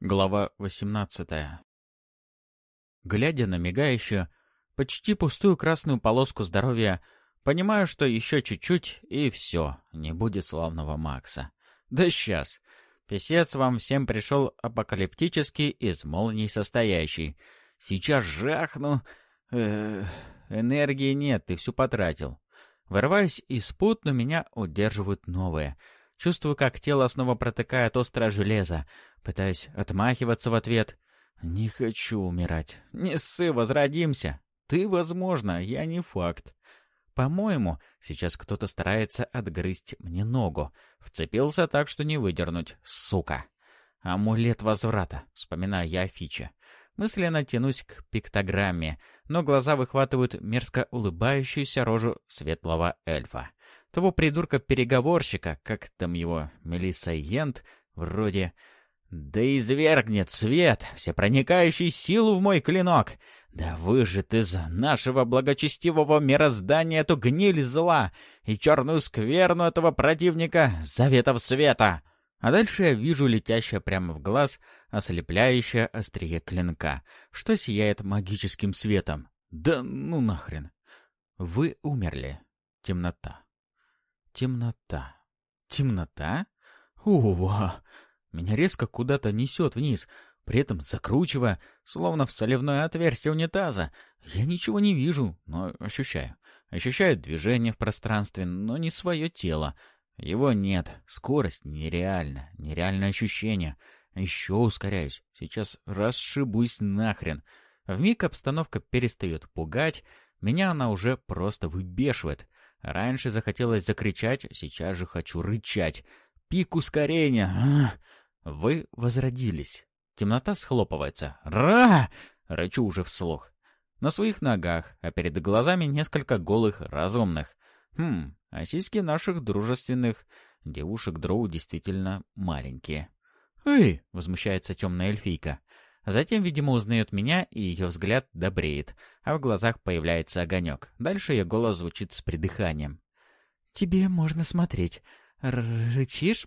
Глава 18 Глядя на мигающую, почти пустую красную полоску здоровья, понимаю, что еще чуть-чуть, и все, не будет славного Макса. Да сейчас. Песец вам всем пришел апокалиптический, из молний состоящий. Сейчас жахну... Энергии нет, ты всю потратил. Вырываясь из пут, но меня удерживают новые — Чувствую, как тело снова протыкает острое железо. Пытаюсь отмахиваться в ответ. «Не хочу умирать. Не ссы, возродимся. Ты, возможно, я не факт. По-моему, сейчас кто-то старается отгрызть мне ногу. Вцепился так, что не выдернуть. Сука!» «Амулет возврата», — вспоминаю я о Фиче. Мысленно тянусь к пиктограмме, но глаза выхватывают мерзко улыбающуюся рожу светлого эльфа того придурка-переговорщика, как там его, Мелисса Йент, вроде... «Да извергнет свет, всепроникающий силу в мой клинок! Да выжит из нашего благочестивого мироздания эту гниль зла и черную скверну этого противника заветов света!» А дальше я вижу летящее прямо в глаз ослепляющее острие клинка, что сияет магическим светом. Да ну нахрен. Вы умерли. Темнота. Темнота. Темнота? Ува! Меня резко куда-то несет вниз, при этом закручивая, словно в соливное отверстие унитаза. Я ничего не вижу, но ощущаю. Ощущаю движение в пространстве, но не свое тело. Его нет. Скорость нереальна. Нереальное ощущение. Еще ускоряюсь. Сейчас расшибусь нахрен. Вмиг обстановка перестает пугать. Меня она уже просто выбешивает. Раньше захотелось закричать, сейчас же хочу рычать. Пик ускорения. Вы возродились. Темнота схлопывается. Ра! Рычу уже вслух. На своих ногах, а перед глазами несколько голых разумных. Хм, а сиськи наших дружественных девушек дроу действительно маленькие. «Эй!» — возмущается темная эльфийка. Затем, видимо, узнает меня, и ее взгляд добреет, а в глазах появляется огонек. Дальше ее голос звучит с придыханием. «Тебе можно смотреть. Рычишь?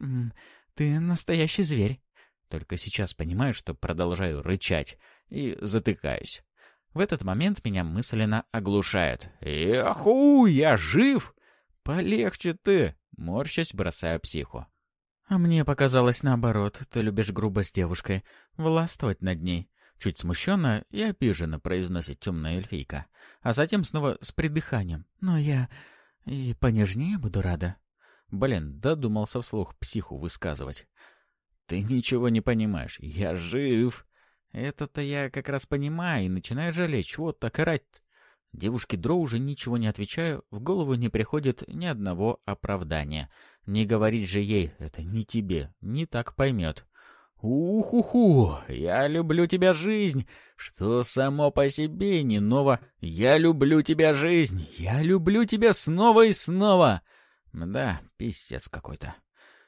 Ты настоящий зверь». Только сейчас понимаю, что продолжаю рычать, и затыкаюсь. В этот момент меня мысленно оглушают. «Яху, я жив!» «Полегче ты!» — морщась бросаю психу. «А мне показалось наоборот. Ты любишь грубо с девушкой, властвовать над ней». Чуть смущенно и обиженно произносит темная эльфийка, а затем снова с придыханием. «Но я и понежнее буду рада». Блин, додумался вслух психу высказывать. «Ты ничего не понимаешь. Я жив!» «Это-то я как раз понимаю и начинаю жалеть. Чего так орать Девушке Дро уже ничего не отвечаю, в голову не приходит ни одного оправдания — не говорить же ей, это не тебе, не так поймет. Уху-ху, я люблю тебя жизнь, что само по себе не ново. Я люблю тебя жизнь, я люблю тебя снова и снова. Да, писец какой-то.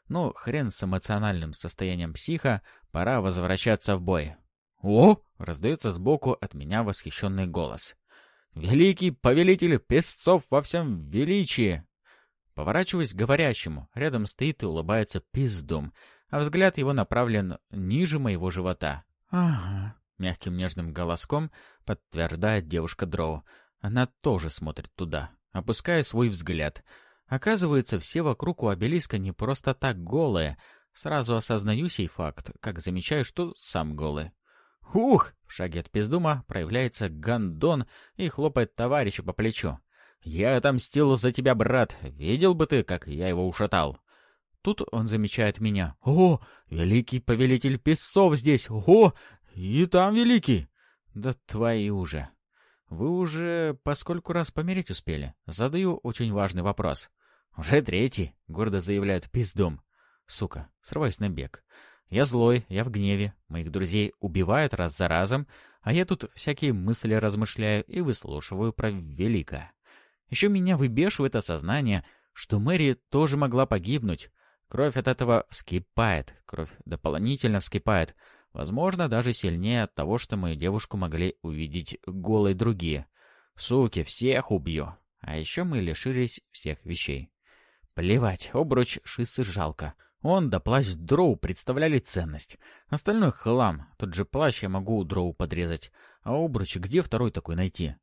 Ну, хрен с эмоциональным состоянием психа, пора возвращаться в бой. «О!» — раздается сбоку от меня восхищенный голос. «Великий повелитель песцов во всем величии!» Поворачиваясь к говорящему, рядом стоит и улыбается пиздом, а взгляд его направлен ниже моего живота. «Ага», — мягким нежным голоском подтверждает девушка Дроу. Она тоже смотрит туда, опуская свой взгляд. Оказывается, все вокруг у обелиска не просто так голые. Сразу осознаю сей факт, как замечаю, что сам голый. «Ух!» — в шаге от пиздума проявляется гандон и хлопает товарища по плечу. «Я отомстил за тебя, брат. Видел бы ты, как я его ушатал». Тут он замечает меня. «О, великий повелитель песцов здесь! О, и там великий!» «Да твои уже!» «Вы уже поскольку раз помереть успели?» Задаю очень важный вопрос. «Уже третий», — гордо заявляет пиздом. «Сука, срываюсь на бег. Я злой, я в гневе. Моих друзей убивают раз за разом, а я тут всякие мысли размышляю и выслушиваю про великое. Еще меня выбешивает осознание, что Мэри тоже могла погибнуть. Кровь от этого вскипает, кровь дополнительно вскипает. Возможно, даже сильнее от того, что мою девушку могли увидеть голой другие. Суки, всех убью. А еще мы лишились всех вещей. Плевать, обруч шиссы жалко. Он да плащ дроу представляли ценность. Остальной хлам. Тот же плащ я могу у дроу подрезать. А обруч где второй такой найти?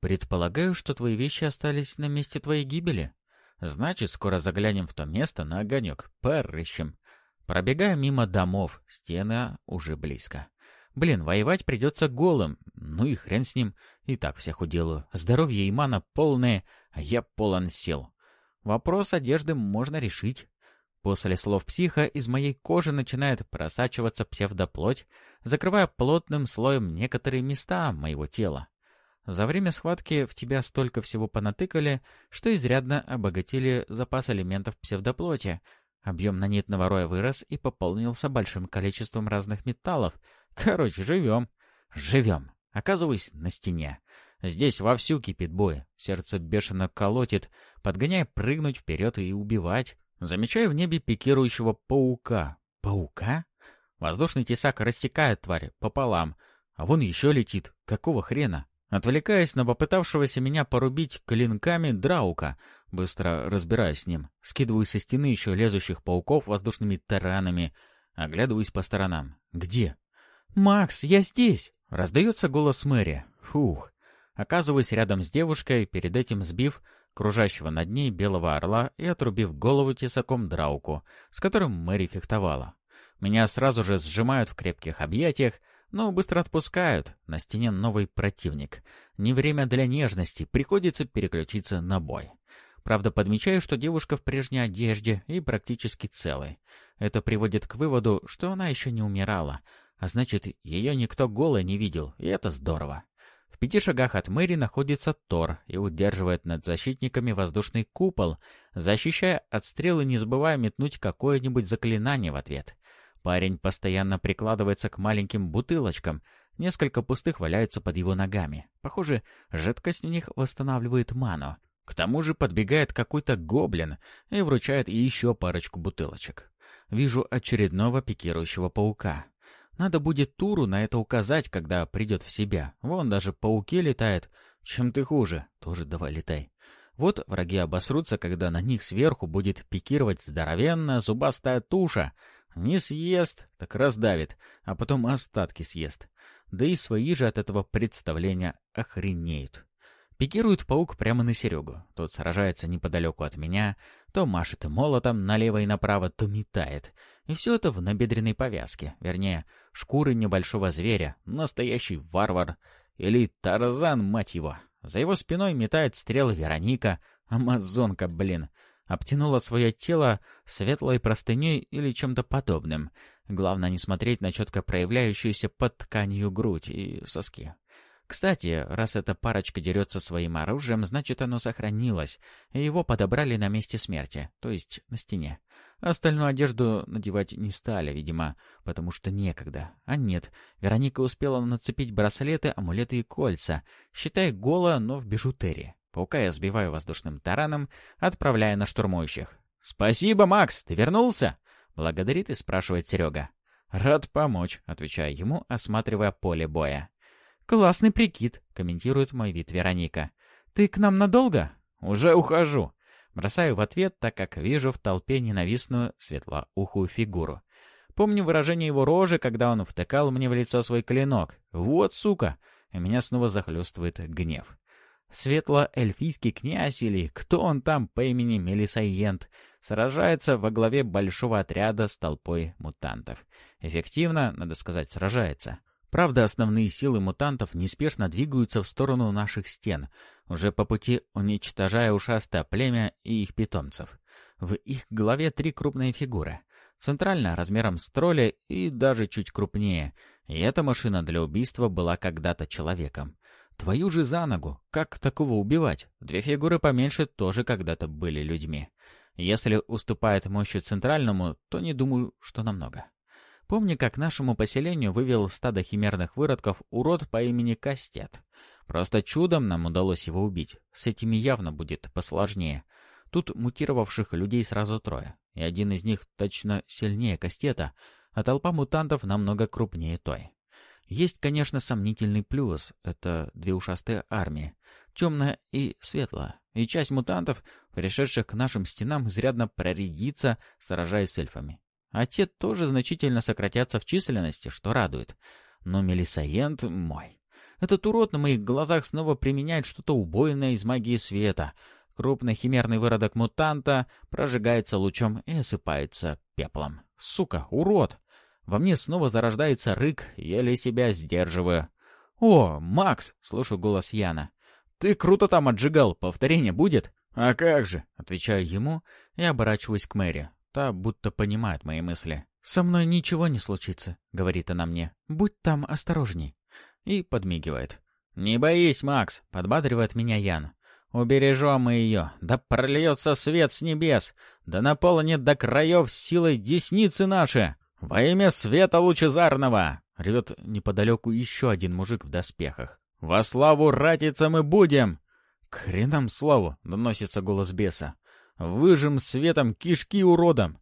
Предполагаю, что твои вещи остались на месте твоей гибели. Значит, скоро заглянем в то место на огонек. Порыщем. Пробегая мимо домов, стена уже близко. Блин, воевать придется голым. Ну и хрен с ним. И так всех уделаю. Здоровье и мана полные, а я полон сил. Вопрос одежды можно решить. После слов психа из моей кожи начинает просачиваться псевдоплоть, закрывая плотным слоем некоторые места моего тела. За время схватки в тебя столько всего понатыкали, что изрядно обогатили запас элементов псевдоплоти. Объем нанитного роя вырос и пополнился большим количеством разных металлов. Короче, живем. Живем. Оказываюсь на стене. Здесь вовсю кипит бой. Сердце бешено колотит, подгоняя прыгнуть вперед и убивать. Замечаю в небе пикирующего паука. Паука? Воздушный тесак рассекает тварь пополам. А вон еще летит. Какого хрена? Отвлекаясь на попытавшегося меня порубить клинками Драука, быстро разбираюсь с ним, скидываю со стены еще лезущих пауков воздушными таранами, оглядываюсь по сторонам. Где? «Макс, я здесь!» — раздается голос Мэри. Фух. Оказываюсь рядом с девушкой, перед этим сбив кружащего над ней белого орла и отрубив голову тесаком Драуку, с которым Мэри фехтовала. Меня сразу же сжимают в крепких объятиях, но быстро отпускают. На стене новый противник. Не время для нежности, приходится переключиться на бой. Правда, подмечаю, что девушка в прежней одежде и практически целой. Это приводит к выводу, что она еще не умирала, а значит, ее никто голой не видел, и это здорово. В пяти шагах от Мэри находится Тор и удерживает над защитниками воздушный купол, защищая от стрелы, не забывая метнуть какое-нибудь заклинание в ответ. Парень постоянно прикладывается к маленьким бутылочкам, несколько пустых валяются под его ногами. Похоже, жидкость в них восстанавливает ману. К тому же подбегает какой-то гоблин и вручает еще парочку бутылочек. Вижу очередного пикирующего паука. Надо будет Туру на это указать, когда придет в себя. Вон даже пауки летают. Чем ты хуже? Тоже давай летай. Вот враги обосрутся, когда на них сверху будет пикировать здоровенная зубастая туша. Не съест, так раздавит, а потом остатки съест. Да и свои же от этого представления охренеют. Пикирует паук прямо на Серегу. Тот сражается неподалеку от меня, то машет молотом налево и направо, то метает. И все это в набедренной повязке, вернее, шкуры небольшого зверя, настоящий варвар. Или Тарзан, мать его. За его спиной метает стрелы Вероника, амазонка, блин. Обтянула свое тело светлой простыней или чем-то подобным. Главное не смотреть на четко проявляющуюся под тканью грудь и соски. Кстати, раз эта парочка дерется своим оружием, значит оно сохранилось, и его подобрали на месте смерти, то есть на стене. Остальную одежду надевать не стали, видимо, потому что некогда. А нет, Вероника успела нацепить браслеты, амулеты и кольца, считай голо, но в бижутерии. Паука я сбиваю воздушным тараном, отправляя на штурмующих. «Спасибо, Макс, ты вернулся?» Благодарит и спрашивает Серега. «Рад помочь», — отвечаю ему, осматривая поле боя. «Классный прикид», — комментирует мой вид Вероника. «Ты к нам надолго?» «Уже ухожу». Бросаю в ответ, так как вижу в толпе ненавистную светлоухую фигуру. Помню выражение его рожи, когда он втыкал мне в лицо свой клинок. «Вот сука!» И меня снова захлестывает гнев. Светло-эльфийский князь или кто он там по имени Мелисайент сражается во главе большого отряда с толпой мутантов. Эффективно, надо сказать, сражается. Правда, основные силы мутантов неспешно двигаются в сторону наших стен, уже по пути уничтожая ушастое племя и их питомцев. В их голове три крупные фигуры. Центральная размером с тролля и даже чуть крупнее. И эта машина для убийства была когда-то человеком. Твою же за ногу! Как такого убивать? Две фигуры поменьше тоже когда-то были людьми. Если уступает мощью центральному, то не думаю, что намного. Помню, как нашему поселению вывел стадо химерных выродков урод по имени Кастет. Просто чудом нам удалось его убить. С этими явно будет посложнее. Тут мутировавших людей сразу трое, и один из них точно сильнее Кастета, а толпа мутантов намного крупнее той. Есть, конечно, сомнительный плюс — это две ушастые армии, темная и светлая, и часть мутантов пришедших к нашим стенам, изрядно проредиться, сражаясь с эльфами. А те тоже значительно сократятся в численности, что радует. Но Мелисаент мой. Этот урод на моих глазах снова применяет что-то убойное из магии света. Крупный химерный выродок мутанта прожигается лучом и осыпается пеплом. Сука, урод! Во мне снова зарождается рык, еле себя сдерживаю. «О, Макс!» — слышу голос Яна. «Ты круто там отжигал, повторение будет?» «А как же!» — отвечаю ему и оборачиваюсь к Мэри. Та будто понимает мои мысли. «Со мной ничего не случится», — говорит она мне. «Будь там осторожней». И подмигивает. «Не боись, Макс», — подбадривает меня Ян. «Убережем мы ее, да прольется свет с небес, да наполнит до краев силой десницы наши!» «Во имя света лучезарного!» — ревет неподалеку еще один мужик в доспехах. «Во славу ратица мы будем!» «К хренам славу!» — доносится голос беса. «Выжим светом кишки уродом!»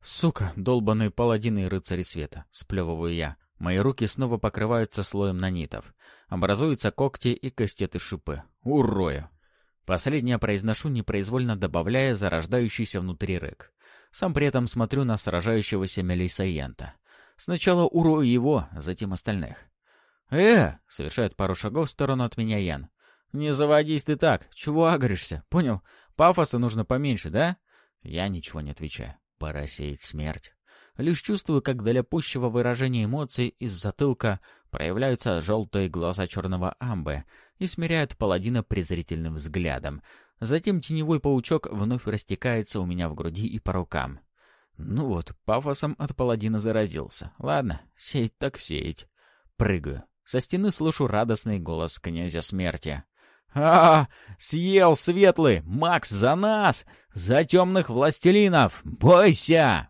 «Сука, долбаные паладины и рыцари света!» — сплевываю я. Мои руки снова покрываются слоем нанитов. Образуются когти и кастеты-шипы. Урою! Последнее произношу, непроизвольно добавляя зарождающийся внутри рык. Сам при этом смотрю на сражающегося Мелисаента. Сначала урою его, затем остальных. «Э!» — совершает пару шагов в сторону от меня Ян. «Не заводись ты так! Чего агришься? Понял? Пафоса нужно поменьше, да?» Я ничего не отвечаю. Пора сеять смерть. Лишь чувствую, как для пущего выражения эмоций из затылка проявляются желтые глаза черного амбы и смиряют паладина презрительным взглядом, Затем теневой паучок вновь растекается у меня в груди и по рукам. Ну вот, пафосом от паладина заразился. Ладно, сеять так сеять. Прыгаю. Со стены слышу радостный голос князя смерти. А, Съел светлый! Макс, за нас! За темных властелинов! Бойся!»